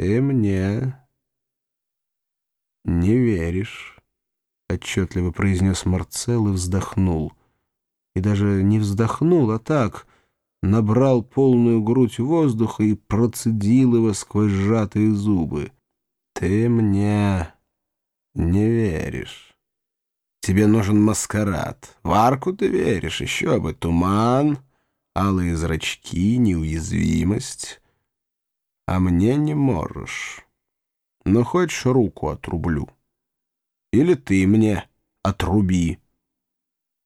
«Ты мне не веришь», — отчетливо произнес Марцел и вздохнул. И даже не вздохнул, а так набрал полную грудь воздуха и процедил его сквозь сжатые зубы. «Ты мне не веришь. Тебе нужен маскарад. В арку ты веришь, еще бы. Туман, алые зрачки, неуязвимость. А мне не можешь. Но хочешь руку отрублю? Или ты мне отруби?»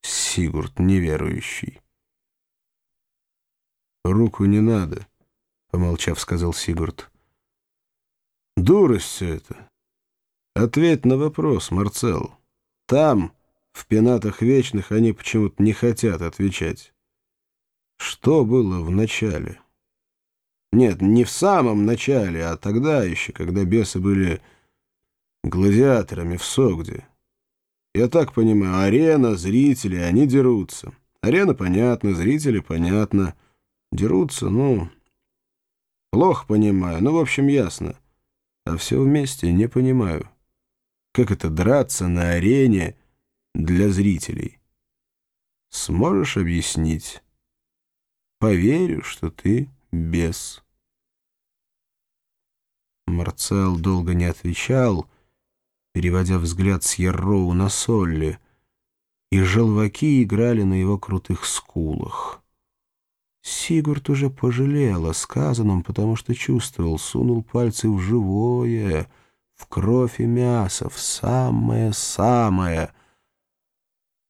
Сигурд неверующий. «Руку не надо», — помолчав, сказал Сигурд. «Дурость все это. Ответь на вопрос, Марцел. Там, в пенатах вечных, они почему-то не хотят отвечать. Что было в начале?» Нет, не в самом начале, а тогда еще, когда бесы были гладиаторами в Согде. Я так понимаю, арена, зрители, они дерутся. Арена понятно, зрители понятно. Дерутся, ну, плохо понимаю, ну, в общем, ясно. А все вместе не понимаю. Как это драться на арене для зрителей? Сможешь объяснить? Поверю, что ты бес. Марцел долго не отвечал, переводя взгляд с Ярроу на Солли, и желваки играли на его крутых скулах. Сигурд уже пожалел о сказанном, потому что чувствовал, сунул пальцы в живое, в кровь и мясо, в самое-самое.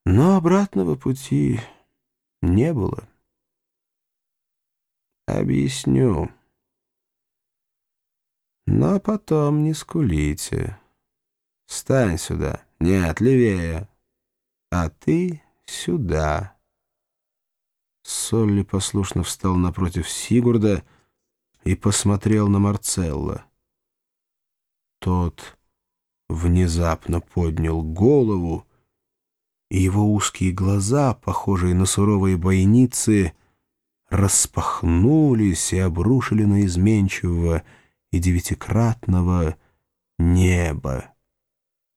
Но обратного пути не было. Объясню. Но потом не скулите. Стань сюда. Нет, левее. А ты сюда. Солли послушно встал напротив Сигурда и посмотрел на Марцелла. Тот внезапно поднял голову, и его узкие глаза, похожие на суровые бойницы, распахнулись и обрушили на изменчивого и девятикратного неба.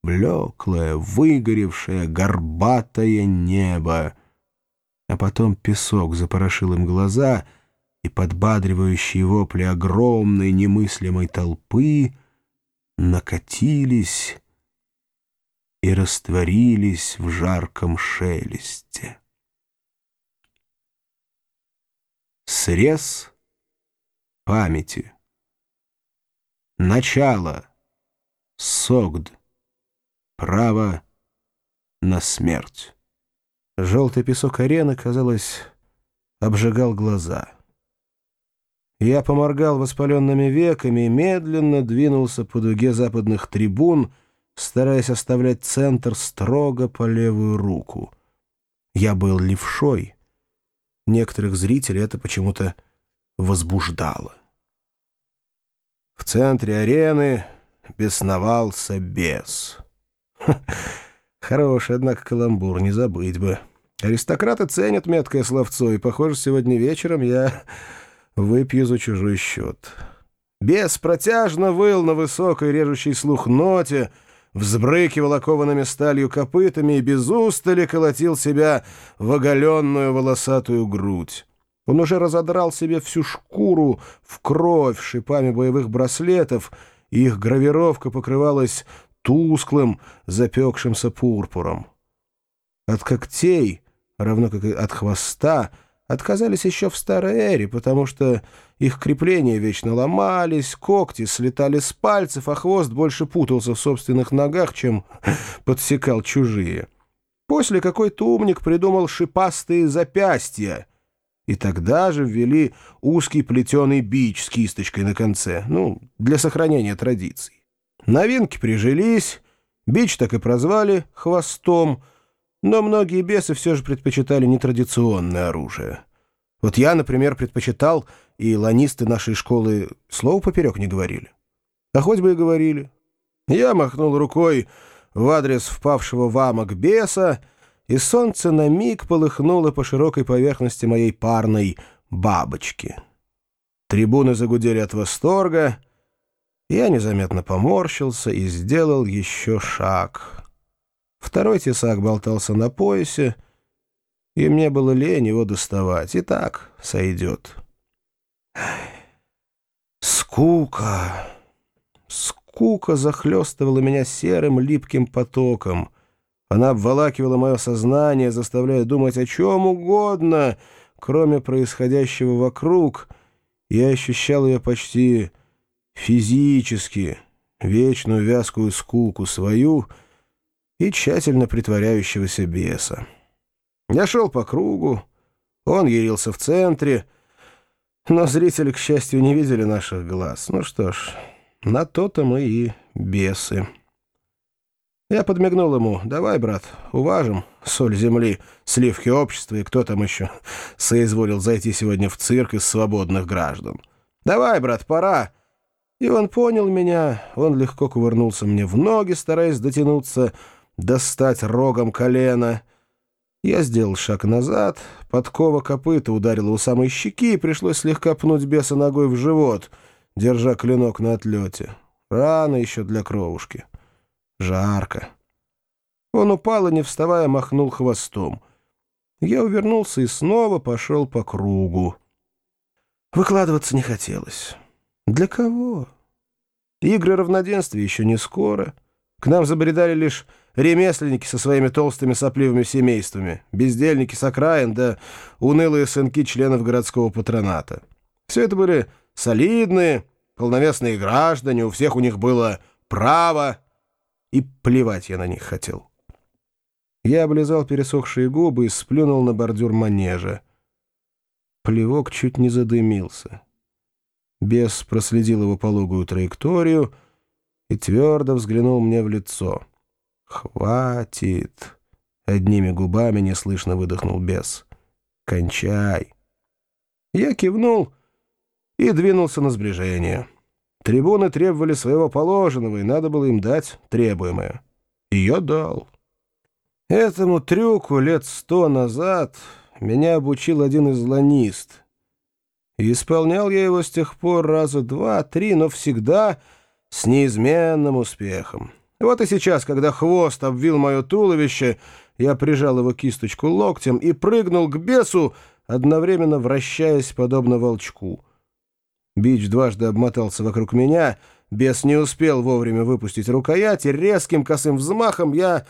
Блеклое, выгоревшее, горбатое небо — а потом песок запорошил им глаза, и подбадривающие вопли огромной немыслимой толпы накатились и растворились в жарком шелесте. Срез памяти. Начало. Согд. Право на смерть. Желтый песок арены, казалось, обжигал глаза. Я поморгал воспаленными веками и медленно двинулся по дуге западных трибун, стараясь оставлять центр строго по левую руку. Я был левшой. Некоторых зрителей это почему-то возбуждало. В центре арены бесновался бес. Хороший, однако, каламбур, не забыть бы. Аристократы ценят меткое словцо, и, похоже, сегодня вечером я выпью за чужой счет. Бес протяжно выл на высокой режущей слух ноте, взбрыкивал окованными сталью копытами и без устали колотил себя в оголенную волосатую грудь. Он уже разодрал себе всю шкуру в кровь шипами боевых браслетов, и их гравировка покрывалась тусклым, запекшимся пурпуром. От когтей, равно как и от хвоста, отказались еще в старой эре, потому что их крепления вечно ломались, когти слетали с пальцев, а хвост больше путался в собственных ногах, чем подсекал чужие. После какой-то умник придумал шипастые запястья, и тогда же ввели узкий плетеный бич с кисточкой на конце, ну, для сохранения традиций. Новинки прижились, бич так и прозвали «хвостом», но многие бесы все же предпочитали нетрадиционное оружие. Вот я, например, предпочитал, и ланисты нашей школы слова поперек не говорили. А хоть бы и говорили. Я махнул рукой в адрес впавшего в амок беса, и солнце на миг полыхнуло по широкой поверхности моей парной бабочки. Трибуны загудели от восторга — Я незаметно поморщился и сделал еще шаг. Второй тесак болтался на поясе, и мне было лень его доставать. И так сойдет. Скука. Скука захлестывала меня серым липким потоком. Она обволакивала мое сознание, заставляя думать о чем угодно, кроме происходящего вокруг. Я ощущал ее почти физически, вечную вязкую скуку свою и тщательно притворяющегося беса. Я шел по кругу, он ярился в центре, но зрители, к счастью, не видели наших глаз. Ну что ж, на то-то мы и бесы. Я подмигнул ему. «Давай, брат, уважим соль земли, сливки общества и кто там еще соизволил зайти сегодня в цирк из свободных граждан. Давай, брат, пора!» И он понял меня, он легко кувырнулся мне в ноги, стараясь дотянуться, достать рогом колено. Я сделал шаг назад, подкова копыта ударила у самой щеки, и пришлось слегка пнуть беса ногой в живот, держа клинок на отлете. Рано еще для кровушки. Жарко. Он упал и, не вставая, махнул хвостом. Я увернулся и снова пошел по кругу. Выкладываться не хотелось. Для кого? Игры равноденствия еще не скоро. К нам забредали лишь ремесленники со своими толстыми сопливыми семействами, бездельники с окраин, да унылые сынки членов городского патроната. Все это были солидные, полновесные граждане, у всех у них было право, и плевать я на них хотел. Я облизал пересохшие губы и сплюнул на бордюр манежа. Плевок чуть не задымился. Бес проследил его пологую траекторию и твердо взглянул мне в лицо. «Хватит!» — одними губами неслышно выдохнул бес. «Кончай!» Я кивнул и двинулся на сближение. Трибуны требовали своего положенного, и надо было им дать требуемое. И я дал. Этому трюку лет сто назад меня обучил один изланист — и исполнял я его с тех пор раза два-три, но всегда с неизменным успехом. Вот и сейчас, когда хвост обвил мое туловище, я прижал его кисточку локтем и прыгнул к бесу, одновременно вращаясь подобно волчку. Бич дважды обмотался вокруг меня, бес не успел вовремя выпустить рукоять, и резким косым взмахом я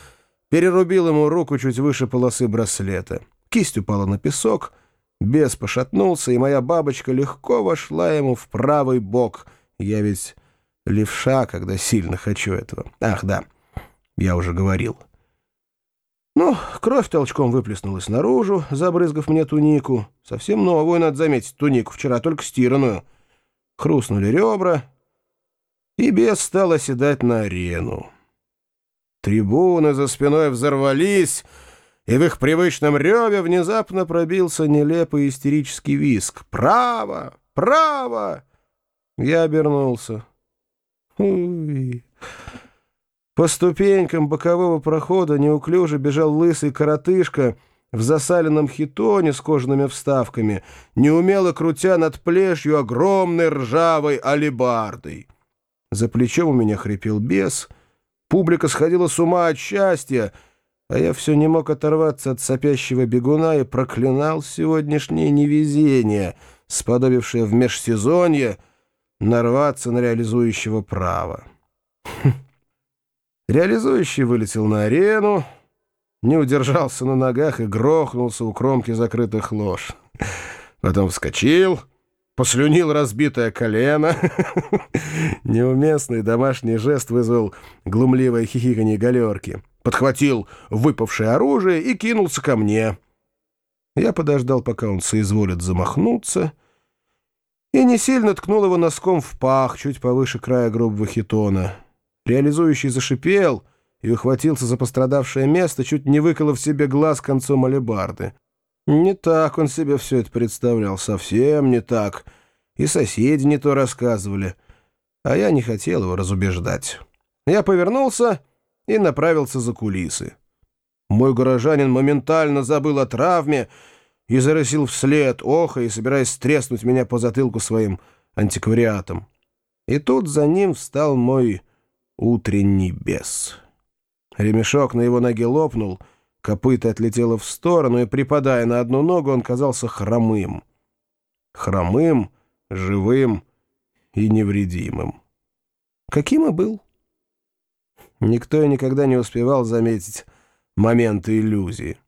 перерубил ему руку чуть выше полосы браслета. Кисть упала на песок — Бес пошатнулся, и моя бабочка легко вошла ему в правый бок. Я ведь левша, когда сильно хочу этого. Ах, да, я уже говорил. Ну, кровь толчком выплеснулась наружу, забрызгав мне тунику. Совсем новую, надо заметить, тунику, вчера только стиранную. Хрустнули ребра, и бес стал оседать на арену. Трибуны за спиной взорвались — и в их привычном реве внезапно пробился нелепый истерический виск. «Право! Право!» Я обернулся. Уй. По ступенькам бокового прохода неуклюже бежал лысый коротышка в засаленном хитоне с кожаными вставками, неумело крутя над плешью огромной ржавой алебардой. За плечом у меня хрипел бес. Публика сходила с ума от счастья — а я все не мог оторваться от сопящего бегуна и проклинал сегодняшнее невезение, сподобившее в межсезонье нарваться на реализующего права. Реализующий вылетел на арену, не удержался на ногах и грохнулся у кромки закрытых лож. Потом вскочил, послюнил разбитое колено. Неуместный домашний жест вызвал глумливое хихиканье галерки подхватил выпавшее оружие и кинулся ко мне. Я подождал, пока он соизволит замахнуться, и не сильно ткнул его носком в пах, чуть повыше края грубого хитона. Реализующий зашипел и ухватился за пострадавшее место, чуть не выколов себе глаз концом алебарды. Не так он себе все это представлял, совсем не так. И соседи не то рассказывали, а я не хотел его разубеждать. Я повернулся и направился за кулисы. Мой горожанин моментально забыл о травме и зарысил вслед, охо и собираясь треснуть меня по затылку своим антиквариатом. И тут за ним встал мой утренний бес. Ремешок на его ноге лопнул, копыта отлетело в сторону, и, припадая на одну ногу, он казался хромым. Хромым, живым и невредимым. Каким и был. Никто и никогда не успевал заметить моменты иллюзии.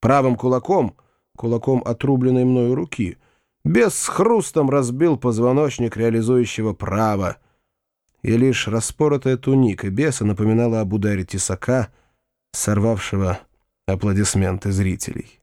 Правым кулаком, кулаком отрубленной мною руки, без хрустом разбил позвоночник реализующего права, и лишь распоротая туника беса напоминала об ударе тесака, сорвавшего аплодисменты зрителей.